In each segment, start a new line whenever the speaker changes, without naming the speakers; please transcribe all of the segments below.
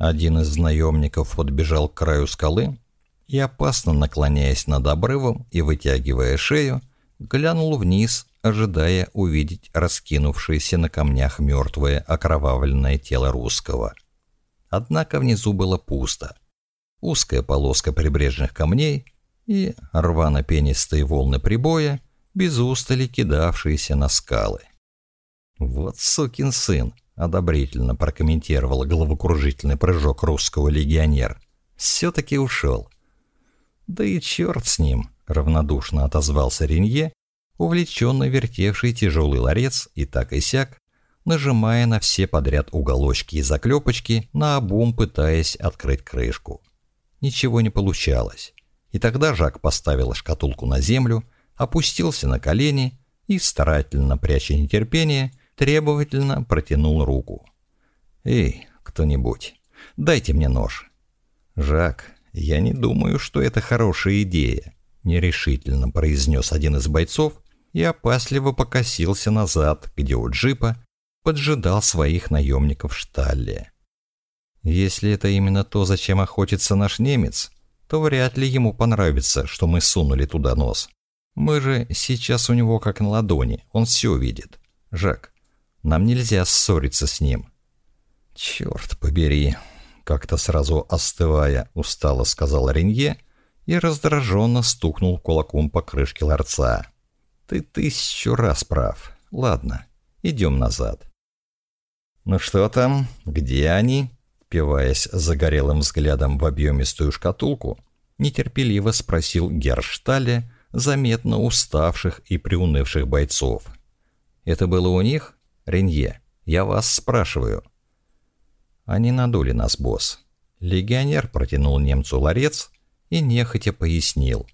Один из наемников подбежал к краю скалы и, опасно наклоняясь над обрывом и вытягивая шею, глянул вниз, ожидая увидеть раскинувшееся на камнях мертвое окровавленное тело русского. Однако внизу было пусто. Узкая полоска прибрежных камней и рвано-пенистые волны прибоя, без устали кидавшиеся на скалы. «Вот сукин сын!» — одобрительно прокомментировал головокружительный прыжок русского легионер. «Все-таки ушел». «Да и черт с ним!» — равнодушно отозвался Ренье, увлеченно вертевший тяжелый ларец и так и сяк, нажимая на все подряд уголочки и заклепочки, наобум пытаясь открыть крышку. Ничего не получалось. И тогда Жак поставил шкатулку на землю, опустился на колени и, старательно пряча нетерпение, требовательно протянул руку. «Эй, кто-нибудь, дайте мне нож». «Жак, я не думаю, что это хорошая идея», — нерешительно произнес один из бойцов и опасливо покосился назад, где у джипа поджидал своих наемников Шталли. «Если это именно то, зачем охотится наш немец, то вряд ли ему понравится, что мы сунули туда нос. Мы же сейчас у него как на ладони, он все видит. Жак, нам нельзя ссориться с ним». «Черт побери!» Как-то сразу остывая, устало сказал Ренье и раздраженно стукнул кулаком по крышке ларца. «Ты тысячу раз прав. Ладно, идем назад». «Ну что там? Где они?» впиваясь загорелым взглядом в объемистую шкатулку, нетерпеливо спросил Герштале заметно уставших и приунывших бойцов. «Это было у них? Ренье, я вас спрашиваю». «Они надули нас, босс». Легионер протянул немцу ларец и нехотя пояснил.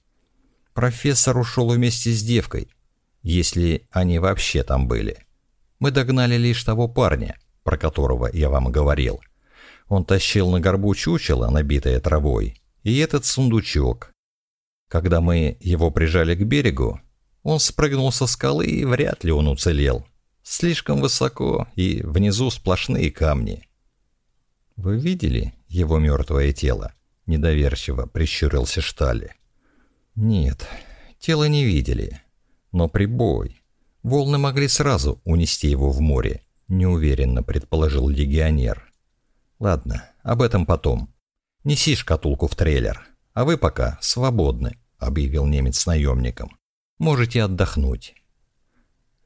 «Профессор ушел вместе с девкой, если они вообще там были. Мы догнали лишь того парня, про которого я вам говорил». Он тащил на горбу чучело, набитое травой, и этот сундучок. Когда мы его прижали к берегу, он спрыгнул со скалы, и вряд ли он уцелел. Слишком высоко, и внизу сплошные камни. «Вы видели его мертвое тело?» — недоверчиво прищурился Штали. «Нет, тело не видели. Но прибой. Волны могли сразу унести его в море», — неуверенно предположил легионер. Ладно, об этом потом. Неси шкатулку в трейлер. А вы пока свободны, объявил немец наемником. Можете отдохнуть.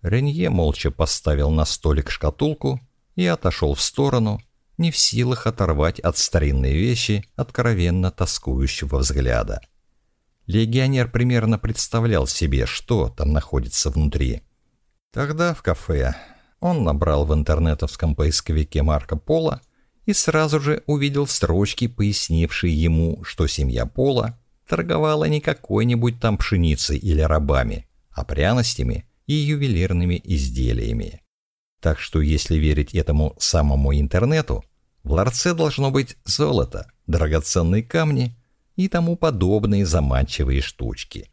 Ренье молча поставил на столик шкатулку и отошел в сторону, не в силах оторвать от старинной вещи откровенно тоскующего взгляда. Легионер примерно представлял себе, что там находится внутри. Тогда в кафе он набрал в интернетовском поисковике Марко Поло и сразу же увидел строчки, пояснившие ему, что семья Пола торговала не какой-нибудь там пшеницей или рабами, а пряностями и ювелирными изделиями. Так что, если верить этому самому интернету, в ларце должно быть золото, драгоценные камни и тому подобные заманчивые штучки.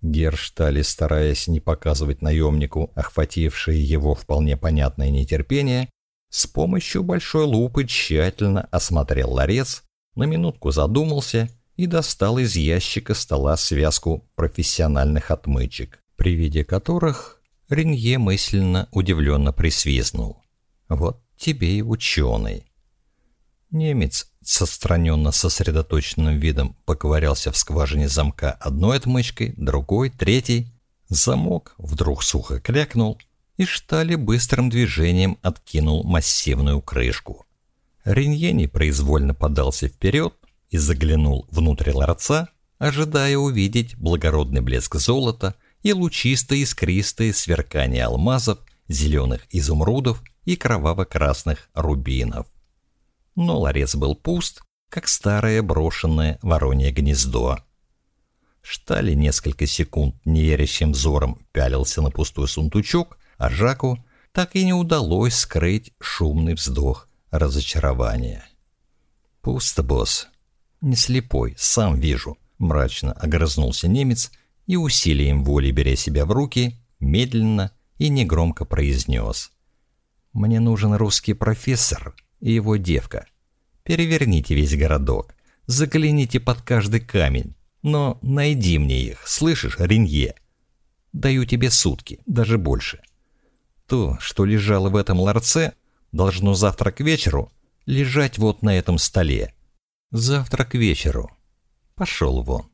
Герштали, стараясь не показывать наемнику охватившее его вполне понятное нетерпение, с помощью большой лупы тщательно осмотрел ларец, на минутку задумался и достал из ящика стола связку профессиональных отмычек, при виде которых Ренье мысленно удивленно присвистнул. «Вот тебе и ученый». Немец с отстраненно сосредоточенным видом поковырялся в скважине замка одной отмычкой, другой, третий. Замок вдруг сухо крякнул, и Штали быстрым движением откинул массивную крышку. Ренье непроизвольно подался вперед и заглянул внутрь ларца, ожидая увидеть благородный блеск золота и лучистое искристое сверкание алмазов, зеленых изумрудов и кроваво-красных рубинов. Но ларец был пуст, как старое брошенное воронье гнездо. Штали несколько секунд неверящим взором пялился на пустой сундучок, а Жаку так и не удалось скрыть шумный вздох разочарования. «Пусто, босс. Не слепой, сам вижу», — мрачно огрызнулся немец и усилием воли, беря себя в руки, медленно и негромко произнес. «Мне нужен русский профессор и его девка. Переверните весь городок, загляните под каждый камень, но найди мне их, слышишь, Ренье? Даю тебе сутки, даже больше. То, что лежало в этом ларце, должно завтра к вечеру лежать вот на этом столе. Завтра к вечеру. Пошел вон.